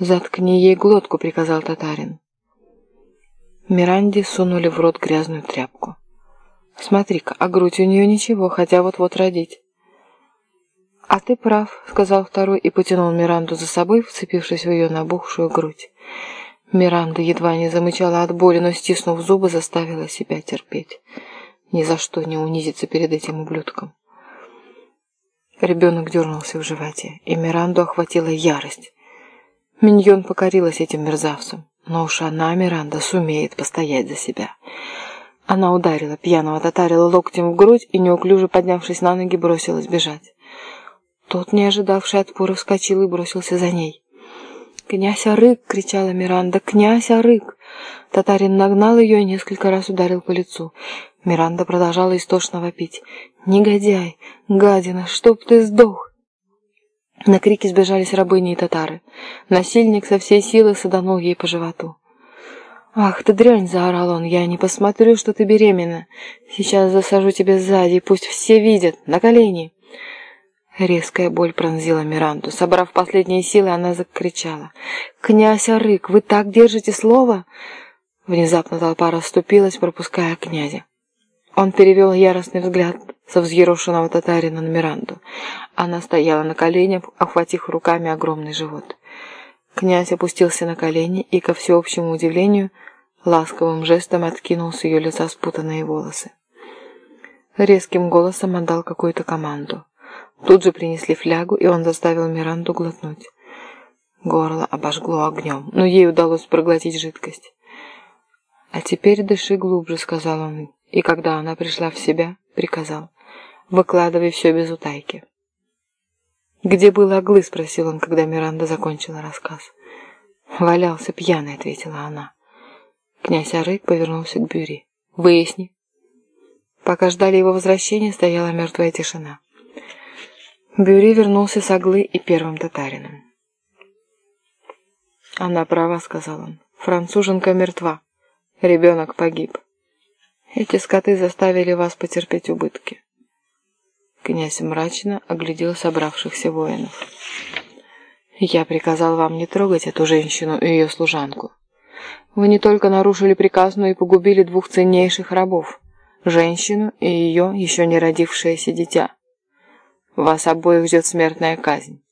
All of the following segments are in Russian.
«Заткни ей глотку», — приказал татарин. Миранде сунули в рот грязную тряпку. «Смотри-ка, а грудь у нее ничего, хотя вот-вот родить». «А ты прав», — сказал второй и потянул Миранду за собой, вцепившись в ее набухшую грудь. Миранда едва не замычала от боли, но, стиснув зубы, заставила себя терпеть. Ни за что не унизиться перед этим ублюдком. Ребенок дернулся в животе, и Миранду охватила ярость. Миньон покорилась этим мерзавцам, но уж она, Миранда, сумеет постоять за себя. Она ударила пьяного татарила локтем в грудь и, неуклюже поднявшись на ноги, бросилась бежать. Тот, не ожидавший отпора, вскочил и бросился за ней. «Князь Арык!» — кричала Миранда. «Князь Арык!» Татарин нагнал ее и несколько раз ударил по лицу. Миранда продолжала истошно вопить. «Негодяй! Гадина! Чтоб ты сдох!» На крики сбежались рабыни и татары. Насильник со всей силы саданул ей по животу. «Ах ты дрянь!» — заорал он. «Я не посмотрю, что ты беременна. Сейчас засажу тебя сзади, пусть все видят. На колени!» Резкая боль пронзила Миранду. Собрав последние силы, она закричала. «Князь Арык, вы так держите слово?» Внезапно толпа расступилась, пропуская князя. Он перевел яростный взгляд со взъерошенного татарина на Миранду. Она стояла на коленях, охватив руками огромный живот. Князь опустился на колени и, ко всеобщему удивлению, ласковым жестом откинул с ее лица спутанные волосы. Резким голосом отдал какую-то команду. Тут же принесли флягу, и он заставил Миранду глотнуть. Горло обожгло огнем, но ей удалось проглотить жидкость. «А теперь дыши глубже», — сказал он, и когда она пришла в себя, приказал. «Выкладывай все без утайки». «Где был Аглы?» — спросил он, когда Миранда закончила рассказ. «Валялся пьяный», — ответила она. Князь Арык повернулся к Бюри. «Выясни». Пока ждали его возвращения, стояла мертвая тишина. Бюри вернулся с Аглы и первым татарином. «Она права», — сказал он. «Француженка мертва. Ребенок погиб. Эти скоты заставили вас потерпеть убытки». Князь мрачно оглядел собравшихся воинов. «Я приказал вам не трогать эту женщину и ее служанку. Вы не только нарушили приказ, но и погубили двух ценнейших рабов, женщину и ее еще не родившееся дитя». Вас обоих ждет смертная казнь.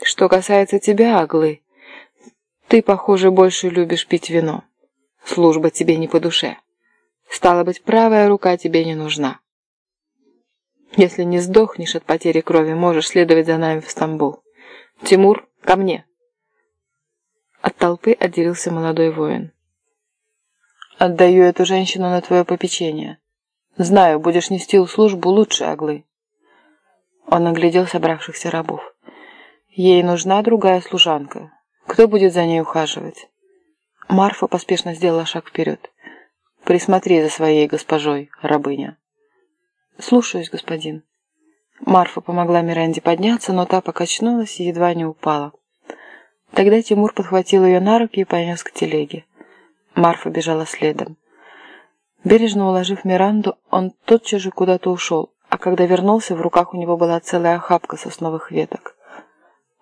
Что касается тебя, Аглы, ты, похоже, больше любишь пить вино. Служба тебе не по душе. Стало быть, правая рука тебе не нужна. Если не сдохнешь от потери крови, можешь следовать за нами в Стамбул. Тимур, ко мне!» От толпы отделился молодой воин. «Отдаю эту женщину на твое попечение. Знаю, будешь нести службу лучше Аглы. Он оглядел собравшихся рабов. Ей нужна другая служанка. Кто будет за ней ухаживать? Марфа поспешно сделала шаг вперед. Присмотри за своей госпожой, рабыня. Слушаюсь, господин. Марфа помогла Миранде подняться, но та покачнулась и едва не упала. Тогда Тимур подхватил ее на руки и понес к телеге. Марфа бежала следом. Бережно уложив Миранду, он тотчас же куда-то ушел, а когда вернулся, в руках у него была целая охапка сосновых веток.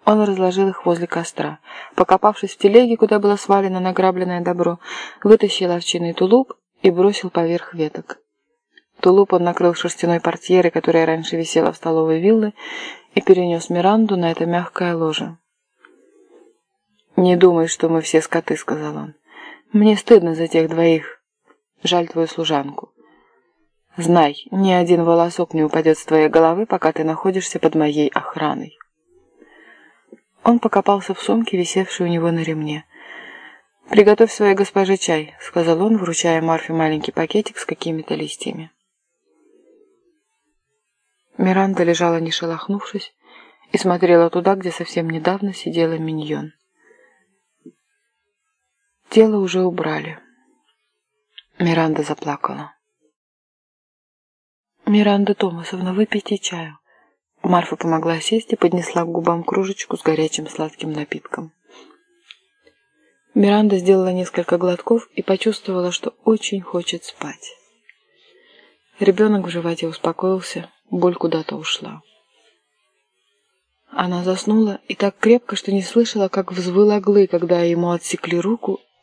Он разложил их возле костра. Покопавшись в телеге, куда было свалено награбленное добро, вытащил овчинный тулуп и бросил поверх веток. Тулуп он накрыл шерстяной портьерой, которая раньше висела в столовой виллы, и перенес Миранду на это мягкое ложе. «Не думай, что мы все скоты», — сказал он. «Мне стыдно за тех двоих. Жаль твою служанку. Знай, ни один волосок не упадет с твоей головы, пока ты находишься под моей охраной. Он покопался в сумке, висевшей у него на ремне. «Приготовь своей госпоже чай», — сказал он, вручая Марфе маленький пакетик с какими-то листьями. Миранда лежала не шелохнувшись и смотрела туда, где совсем недавно сидела миньон. Тело уже убрали. Миранда заплакала. «Миранда Томасовна, выпейте чаю». Марфа помогла сесть и поднесла к губам кружечку с горячим сладким напитком. Миранда сделала несколько глотков и почувствовала, что очень хочет спать. Ребенок в животе успокоился, боль куда-то ушла. Она заснула и так крепко, что не слышала, как взвыл оглы, когда ему отсекли руку